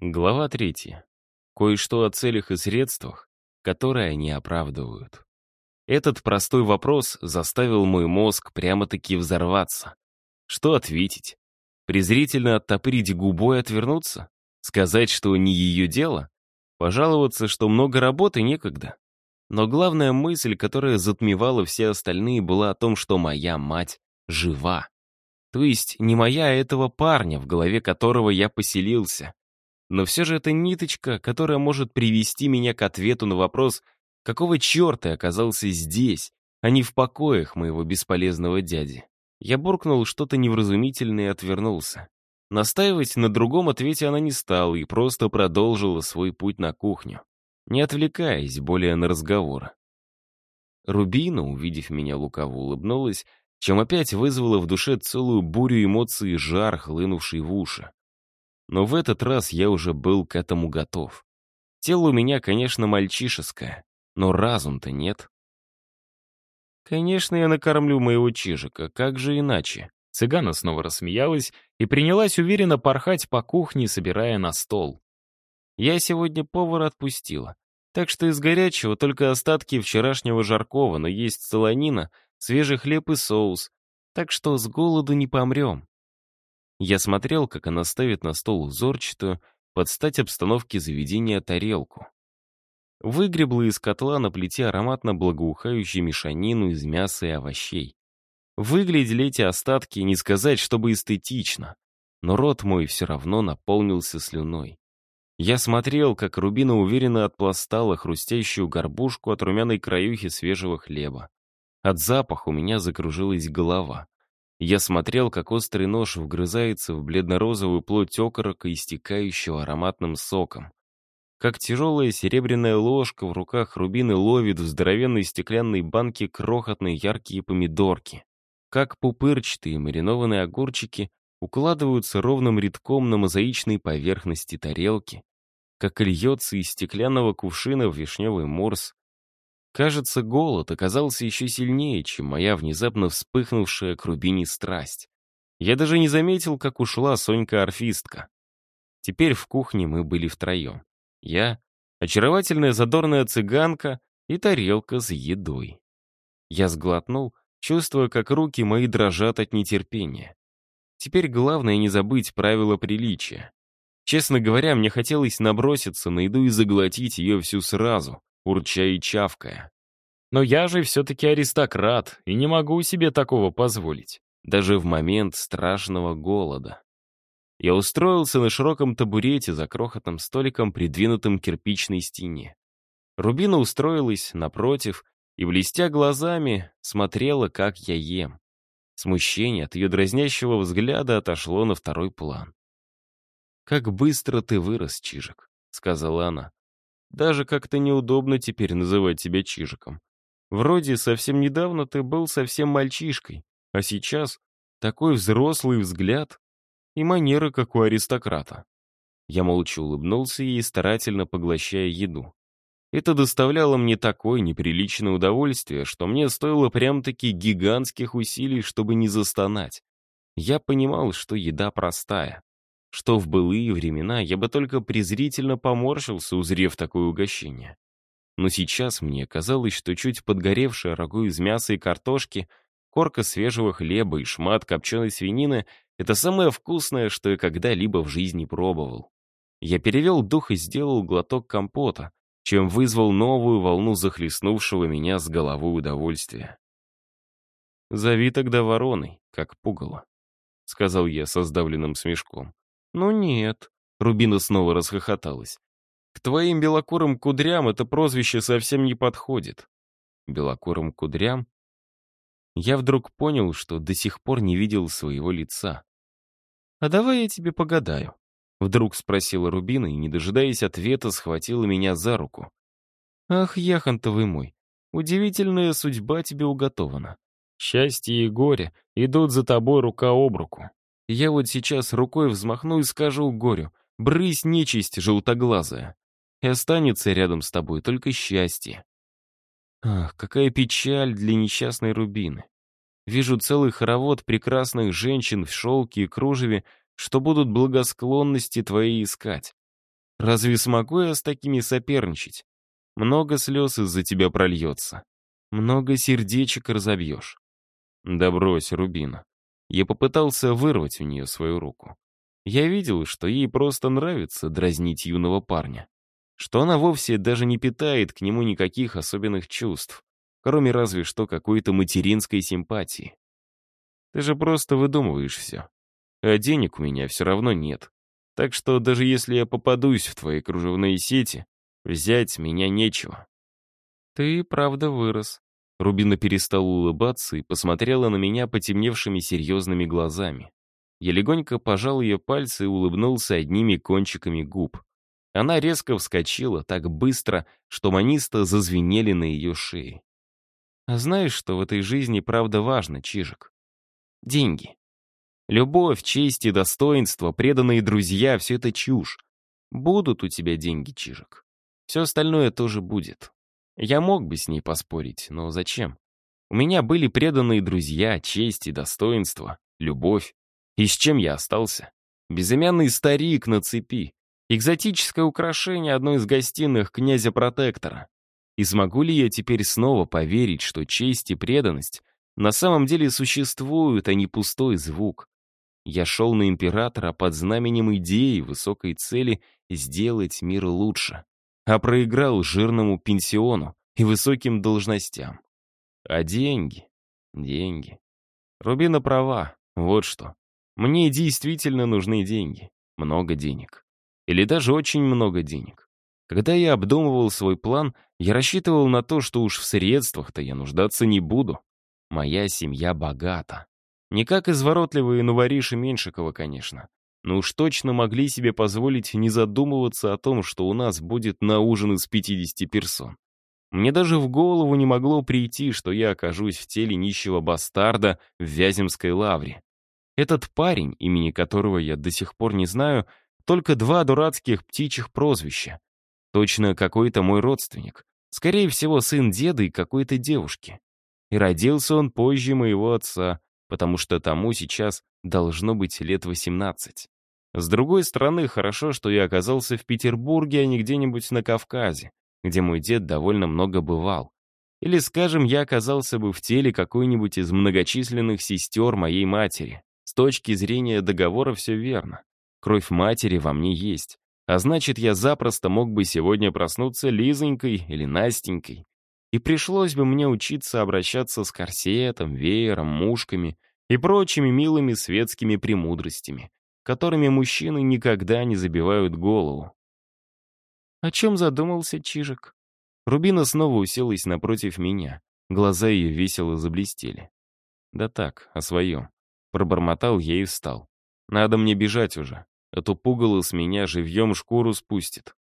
Глава третья. Кое-что о целях и средствах, которые они оправдывают. Этот простой вопрос заставил мой мозг прямо-таки взорваться. Что ответить? Презрительно оттопырить губой отвернуться? Сказать, что не ее дело? Пожаловаться, что много работы некогда? Но главная мысль, которая затмевала все остальные, была о том, что моя мать жива. То есть не моя, а этого парня, в голове которого я поселился. Но все же это ниточка, которая может привести меня к ответу на вопрос, какого черта я оказался здесь, а не в покоях моего бесполезного дяди. Я буркнул что-то невразумительное и отвернулся. Настаивать на другом ответе она не стала и просто продолжила свой путь на кухню, не отвлекаясь более на разговоры. Рубина, увидев меня лукаво, улыбнулась, чем опять вызвала в душе целую бурю эмоций и жар, хлынувший в уши. Но в этот раз я уже был к этому готов. Тело у меня, конечно, мальчишеское, но разум-то нет. Конечно, я накормлю моего чижика, как же иначе? Цыгана снова рассмеялась и принялась уверенно порхать по кухне, собирая на стол. Я сегодня повара отпустила, так что из горячего только остатки вчерашнего жаркого, но есть солонина, свежий хлеб и соус, так что с голоду не помрем. Я смотрел, как она ставит на стол узорчатую, под стать обстановке заведения тарелку. Выгребла из котла на плите ароматно благоухающую мешанину из мяса и овощей. Выглядели эти остатки, не сказать, чтобы эстетично, но рот мой все равно наполнился слюной. Я смотрел, как Рубина уверенно отпластала хрустящую горбушку от румяной краюхи свежего хлеба. От запаха у меня закружилась голова. Я смотрел, как острый нож вгрызается в бледно-розовую плоть окорока, истекающего ароматным соком. Как тяжелая серебряная ложка в руках Рубины ловит в здоровенной стеклянной банке крохотные яркие помидорки. Как пупырчатые маринованные огурчики укладываются ровным рядком на мозаичной поверхности тарелки. Как льется из стеклянного кувшина в вишневый морс, Кажется, голод оказался еще сильнее, чем моя внезапно вспыхнувшая к рубине страсть. Я даже не заметил, как ушла Сонька-орфистка. Теперь в кухне мы были втроем. Я, очаровательная задорная цыганка и тарелка с едой. Я сглотнул, чувствуя, как руки мои дрожат от нетерпения. Теперь главное не забыть правила приличия. Честно говоря, мне хотелось наброситься на еду и заглотить ее всю сразу, урча и чавкая. Но я же все-таки аристократ и не могу себе такого позволить, даже в момент страшного голода. Я устроился на широком табурете за крохотным столиком, придвинутым к кирпичной стене. Рубина устроилась напротив и, блестя глазами, смотрела, как я ем. Смущение от ее дразнящего взгляда отошло на второй план. «Как быстро ты вырос, Чижик», — сказала она. Даже как-то неудобно теперь называть тебя Чижиком. Вроде совсем недавно ты был совсем мальчишкой, а сейчас такой взрослый взгляд и манеры, как у аристократа. Я молча улыбнулся ей, старательно поглощая еду. Это доставляло мне такое неприличное удовольствие, что мне стоило прям-таки гигантских усилий, чтобы не застонать. Я понимал, что еда простая что в былые времена я бы только презрительно поморщился, узрев такое угощение. Но сейчас мне казалось, что чуть подгоревшая рагу из мяса и картошки, корка свежего хлеба и шмат копченой свинины — это самое вкусное, что я когда-либо в жизни пробовал. Я перевел дух и сделал глоток компота, чем вызвал новую волну захлестнувшего меня с головой удовольствия. «Зови тогда вороной, как пугало», — сказал я со сдавленным смешком. «Ну нет», — Рубина снова расхохоталась. «К твоим белокурым кудрям это прозвище совсем не подходит». «Белокурым кудрям?» Я вдруг понял, что до сих пор не видел своего лица. «А давай я тебе погадаю», — вдруг спросила Рубина и, не дожидаясь ответа, схватила меня за руку. «Ах, яхонтовый мой, удивительная судьба тебе уготована. Счастье и горе идут за тобой рука об руку. Я вот сейчас рукой взмахну и скажу горю, брысь нечисть желтоглазая, и останется рядом с тобой только счастье. Ах, какая печаль для несчастной Рубины. Вижу целый хоровод прекрасных женщин в шелке и кружеве, что будут благосклонности твоей искать. Разве смогу я с такими соперничать? Много слез из-за тебя прольется. Много сердечек разобьешь. Да брось, Рубина. Я попытался вырвать у нее свою руку. Я видел, что ей просто нравится дразнить юного парня. Что она вовсе даже не питает к нему никаких особенных чувств, кроме разве что какой-то материнской симпатии. Ты же просто выдумываешь все. А денег у меня все равно нет. Так что даже если я попадусь в твои кружевные сети, взять меня нечего. Ты правда вырос. Рубина перестала улыбаться и посмотрела на меня потемневшими серьезными глазами. Я легонько пожал ее пальцы и улыбнулся одними кончиками губ. Она резко вскочила так быстро, что маниста зазвенели на ее шее. А знаешь, что в этой жизни правда важно, Чижик? Деньги. Любовь, честь и достоинство, преданные друзья — все это чушь. Будут у тебя деньги, Чижик. Все остальное тоже будет. Я мог бы с ней поспорить, но зачем? У меня были преданные друзья, честь и достоинство, любовь. И с чем я остался? Безымянный старик на цепи. Экзотическое украшение одной из гостиных князя-протектора. И смогу ли я теперь снова поверить, что честь и преданность на самом деле существуют, а не пустой звук? Я шел на императора под знаменем идеи высокой цели сделать мир лучше, а проиграл жирному пенсиону и высоким должностям. А деньги? Деньги. Рубина права, вот что. Мне действительно нужны деньги. Много денег. Или даже очень много денег. Когда я обдумывал свой план, я рассчитывал на то, что уж в средствах-то я нуждаться не буду. Моя семья богата. Не как изворотливые новориши Меньшикова, конечно. Но уж точно могли себе позволить не задумываться о том, что у нас будет на ужин из 50 персон. Мне даже в голову не могло прийти, что я окажусь в теле нищего бастарда в Вяземской лавре. Этот парень, имени которого я до сих пор не знаю, только два дурацких птичьих прозвища. Точно какой-то мой родственник. Скорее всего, сын деда и какой-то девушки. И родился он позже моего отца, потому что тому сейчас должно быть лет 18. С другой стороны, хорошо, что я оказался в Петербурге, а не где-нибудь на Кавказе, где мой дед довольно много бывал. Или, скажем, я оказался бы в теле какой-нибудь из многочисленных сестер моей матери. С точки зрения договора все верно. Кровь матери во мне есть. А значит, я запросто мог бы сегодня проснуться Лизонькой или Настенькой, и пришлось бы мне учиться обращаться с корсетом, веером, мушками и прочими милыми светскими премудростями, которыми мужчины никогда не забивают голову. О чем задумался Чижик? Рубина снова уселась напротив меня. Глаза ее весело заблестели. «Да так, о своем». Пробормотал я и встал. «Надо мне бежать уже, а то пугало с меня живьем шкуру спустит».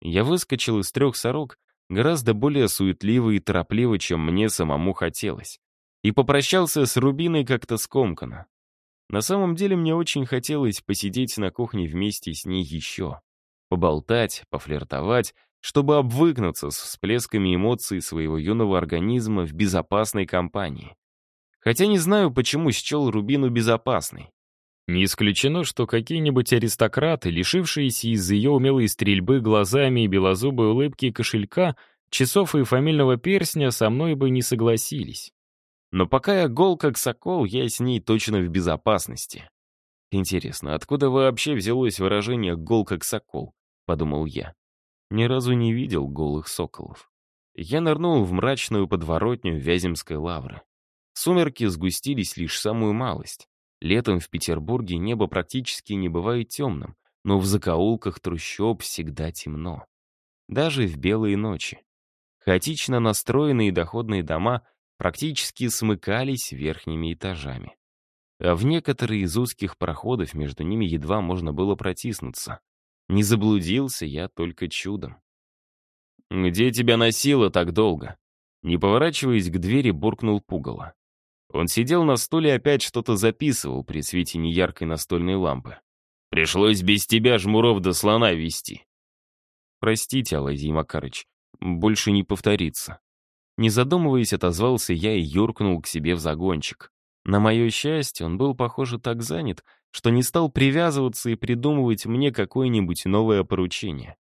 Я выскочил из трех сорок гораздо более суетливо и торопливо, чем мне самому хотелось. И попрощался с Рубиной как-то скомканно. На самом деле мне очень хотелось посидеть на кухне вместе с ней еще. Поболтать, пофлиртовать, чтобы обвыкнуться с всплесками эмоций своего юного организма в безопасной компании. Хотя не знаю, почему счел Рубину безопасной. Не исключено, что какие-нибудь аристократы, лишившиеся из-за ее умелой стрельбы глазами и белозубой улыбки кошелька, часов и фамильного перстня со мной бы не согласились. Но пока я гол как сокол, я с ней точно в безопасности. Интересно, откуда вообще взялось выражение «гол как сокол»? Подумал я. Ни разу не видел голых соколов. Я нырнул в мрачную подворотню Вяземской лавры. Сумерки сгустились лишь самую малость. Летом в Петербурге небо практически не бывает темным, но в закоулках трущоб всегда темно. Даже в белые ночи. Хаотично настроенные доходные дома практически смыкались верхними этажами. А в некоторые из узких проходов между ними едва можно было протиснуться. Не заблудился я только чудом. «Где тебя носило так долго?» Не поворачиваясь к двери, буркнул пугало. Он сидел на стуле и опять что-то записывал при свете неяркой настольной лампы. «Пришлось без тебя жмуров до слона вести». «Простите, Алайзий Макарыч, больше не повторится». Не задумываясь, отозвался я и юркнул к себе в загончик. На мое счастье, он был, похоже, так занят, что не стал привязываться и придумывать мне какое-нибудь новое поручение.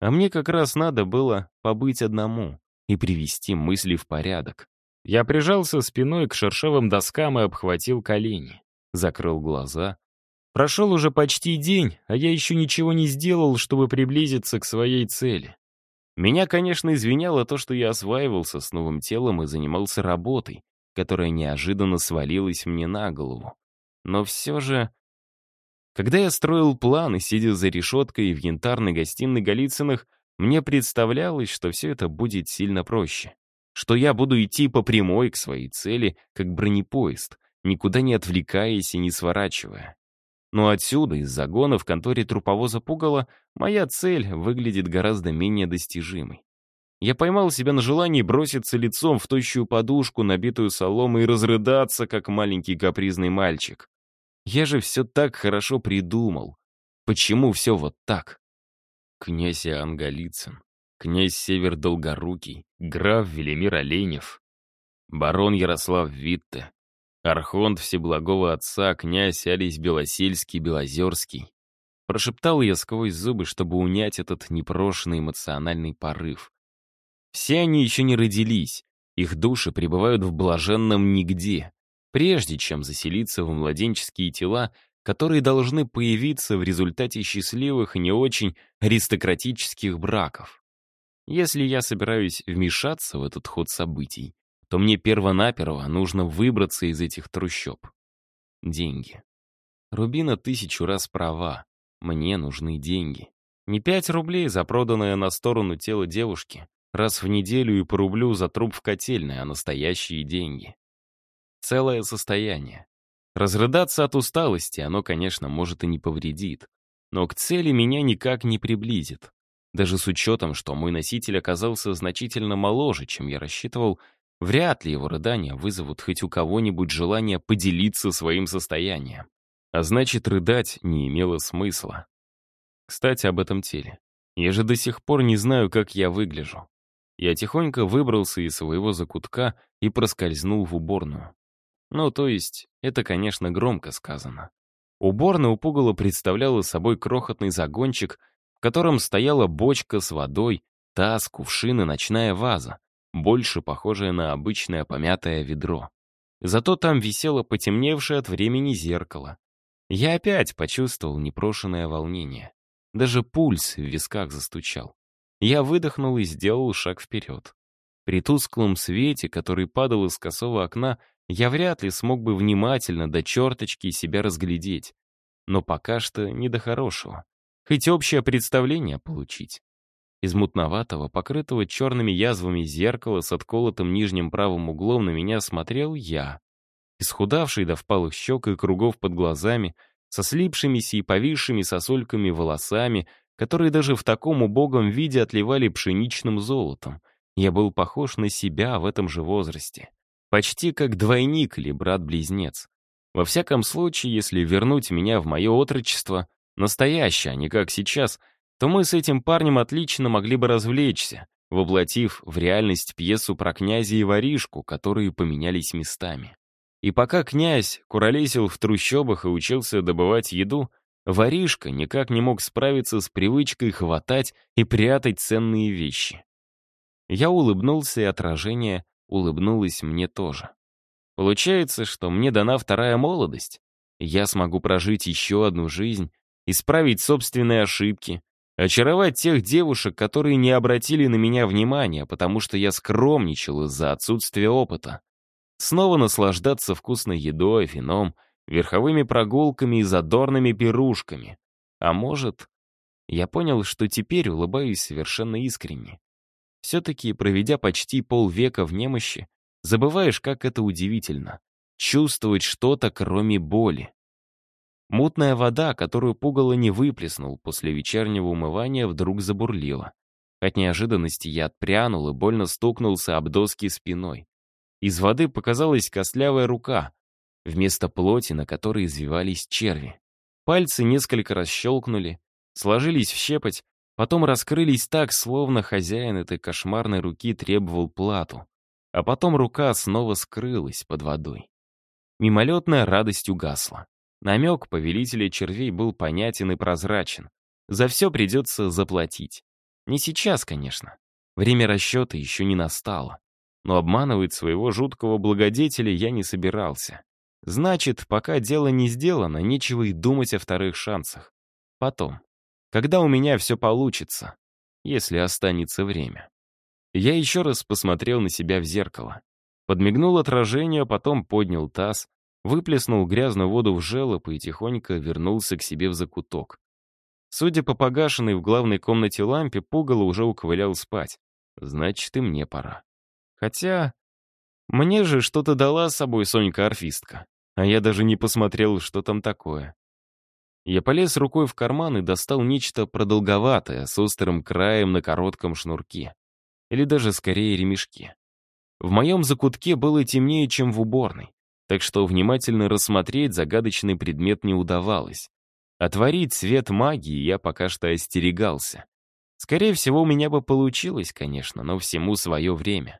А мне как раз надо было побыть одному и привести мысли в порядок. Я прижался спиной к шершавым доскам и обхватил колени. Закрыл глаза. Прошел уже почти день, а я еще ничего не сделал, чтобы приблизиться к своей цели. Меня, конечно, извиняло то, что я осваивался с новым телом и занимался работой, которая неожиданно свалилась мне на голову. Но все же... Когда я строил планы, сидя за решеткой в янтарной гостиной Голицыных, мне представлялось, что все это будет сильно проще. Что я буду идти по прямой к своей цели, как бронепоезд, никуда не отвлекаясь и не сворачивая. Но отсюда, из загона в конторе труповоза пугала, моя цель выглядит гораздо менее достижимой. Я поймал себя на желании броситься лицом в тощую подушку, набитую соломой, и разрыдаться, как маленький капризный мальчик. Я же все так хорошо придумал. Почему все вот так? Князь Иоанн Голицын, князь Север Долгорукий, граф Велимир Оленев, барон Ярослав Витте, Архонт Всеблагого Отца, князь Алис Белосельский-Белозерский. Прошептал я сквозь зубы, чтобы унять этот непрошенный эмоциональный порыв. Все они еще не родились, их души пребывают в блаженном нигде, прежде чем заселиться в младенческие тела, которые должны появиться в результате счастливых и не очень аристократических браков. Если я собираюсь вмешаться в этот ход событий, то мне перво-наперво нужно выбраться из этих трущоб. Деньги. Рубина тысячу раз права. Мне нужны деньги. Не пять рублей за проданное на сторону тело девушки, раз в неделю и по рублю за труп в котельной, а настоящие деньги. Целое состояние. Разрыдаться от усталости оно, конечно, может и не повредит, но к цели меня никак не приблизит. Даже с учетом, что мой носитель оказался значительно моложе, чем я рассчитывал, Вряд ли его рыдания вызовут хоть у кого-нибудь желание поделиться своим состоянием. А значит, рыдать не имело смысла. Кстати, об этом теле. Я же до сих пор не знаю, как я выгляжу. Я тихонько выбрался из своего закутка и проскользнул в уборную. Ну, то есть, это, конечно, громко сказано. Уборная у пугала представляла собой крохотный загончик, в котором стояла бочка с водой, таз, кувшин и ночная ваза, больше похожее на обычное помятое ведро. Зато там висело потемневшее от времени зеркало. Я опять почувствовал непрошенное волнение. Даже пульс в висках застучал. Я выдохнул и сделал шаг вперед. При тусклом свете, который падал из косого окна, я вряд ли смог бы внимательно до черточки себя разглядеть. Но пока что не до хорошего. Хоть общее представление получить. Из мутноватого, покрытого черными язвами зеркала с отколотым нижним правым углом на меня смотрел я. Исхудавший до впалых щек и кругов под глазами, со слипшимися и повисшими сосульками волосами, которые даже в таком убогом виде отливали пшеничным золотом. Я был похож на себя в этом же возрасте. Почти как двойник или брат-близнец. Во всяком случае, если вернуть меня в мое отрочество, настоящее, а не как сейчас — то мы с этим парнем отлично могли бы развлечься, воплотив в реальность пьесу про князя и воришку, которые поменялись местами. И пока князь куролесил в трущобах и учился добывать еду, воришка никак не мог справиться с привычкой хватать и прятать ценные вещи. Я улыбнулся, и отражение улыбнулось мне тоже. Получается, что мне дана вторая молодость. Я смогу прожить еще одну жизнь, исправить собственные ошибки, Очаровать тех девушек, которые не обратили на меня внимания, потому что я скромничал из-за отсутствия опыта. Снова наслаждаться вкусной едой, вином, верховыми прогулками и задорными пирушками. А может, я понял, что теперь улыбаюсь совершенно искренне. Все-таки, проведя почти полвека в немощи, забываешь, как это удивительно — чувствовать что-то, кроме боли. Мутная вода, которую пугало не выплеснул после вечернего умывания, вдруг забурлила. От неожиданности я отпрянул и больно стукнулся об доски спиной. Из воды показалась костлявая рука, вместо плоти, на которой извивались черви. Пальцы несколько раз щелкнули, сложились в щепоть, потом раскрылись так, словно хозяин этой кошмарной руки требовал плату. А потом рука снова скрылась под водой. Мимолетная радость угасла. Намек повелителя червей был понятен и прозрачен. За все придется заплатить. Не сейчас, конечно. Время расчета еще не настало. Но обманывать своего жуткого благодетеля я не собирался. Значит, пока дело не сделано, нечего и думать о вторых шансах. Потом. Когда у меня все получится. Если останется время. Я еще раз посмотрел на себя в зеркало. Подмигнул отражению, а потом поднял таз, выплеснул грязную воду в желоб и тихонько вернулся к себе в закуток. Судя по погашенной в главной комнате лампе, пугало уже уковылял спать. Значит, и мне пора. Хотя... Мне же что-то дала с собой Сонька-орфистка, а я даже не посмотрел, что там такое. Я полез рукой в карман и достал нечто продолговатое, с острым краем на коротком шнурке. Или даже скорее ремешке. В моем закутке было темнее, чем в уборной, так что внимательно рассмотреть загадочный предмет не удавалось. Отворить свет магии я пока что остерегался. Скорее всего, у меня бы получилось, конечно, но всему свое время.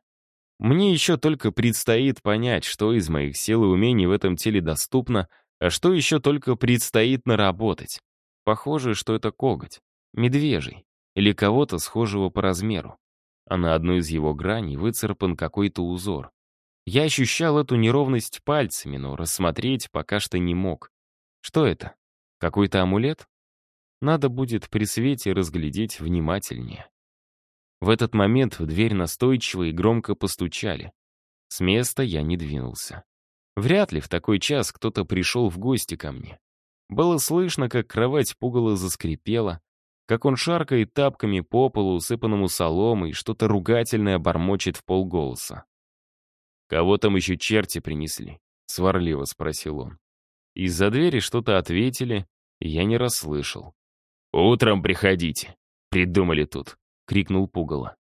Мне еще только предстоит понять, что из моих сил и умений в этом теле доступно, а что еще только предстоит наработать. Похоже, что это коготь, медвежий или кого-то схожего по размеру. А на одной из его граней выцарапан какой-то узор. Я ощущал эту неровность пальцами, но рассмотреть пока что не мог. Что это? Какой-то амулет? Надо будет при свете разглядеть внимательнее. В этот момент в дверь настойчиво и громко постучали. С места я не двинулся. Вряд ли в такой час кто-то пришел в гости ко мне. Было слышно, как кровать пугало заскрипела, как он шаркает тапками по полу, усыпанному соломой, что-то ругательное бормочет в полголоса. «Кого там еще черти принесли?» — сварливо спросил он. Из-за двери что-то ответили, я не расслышал. «Утром приходите», — придумали тут. — крикнул Пугало.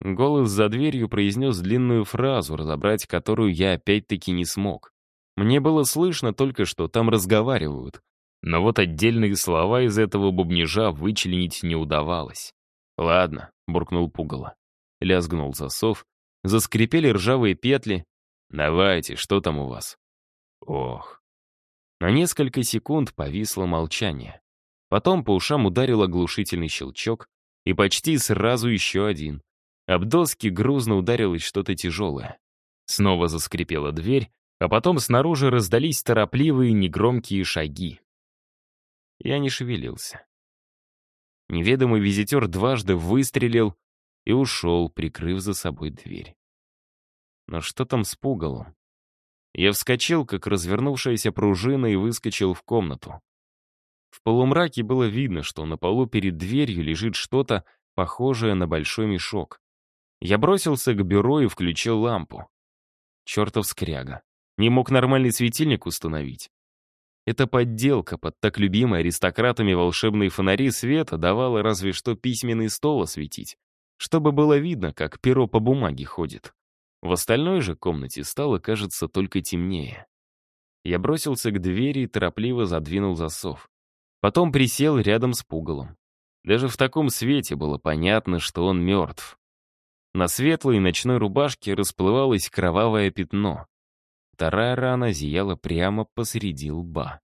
Голос за дверью произнес длинную фразу, разобрать которую я опять-таки не смог. Мне было слышно только, что там разговаривают. Но вот отдельные слова из этого бубнижа вычленить не удавалось. «Ладно», — буркнул Пугало. Лязгнул засов, заскрипели ржавые петли. «Давайте, что там у вас?» «Ох». На несколько секунд повисло молчание. Потом по ушам ударил оглушительный щелчок, и почти сразу еще один. Об доски грузно ударилось что-то тяжелое. Снова заскрипела дверь, а потом снаружи раздались торопливые негромкие шаги. Я не шевелился. Неведомый визитер дважды выстрелил и ушел, прикрыв за собой дверь. Но что там с пугалом? Я вскочил, как развернувшаяся пружина, и выскочил в комнату. В полумраке было видно, что на полу перед дверью лежит что-то, похожее на большой мешок. Я бросился к бюро и включил лампу. Чертов скряга. Не мог нормальный светильник установить. Эта подделка под так любимой аристократами волшебные фонари света давала разве что письменный стол осветить, чтобы было видно, как перо по бумаге ходит. В остальной же комнате стало, кажется, только темнее. Я бросился к двери и торопливо задвинул засов. Потом присел рядом с пугалом. Даже в таком свете было понятно, что он мертв. На светлой ночной рубашке расплывалось кровавое пятно. Вторая рана зияла прямо посреди лба.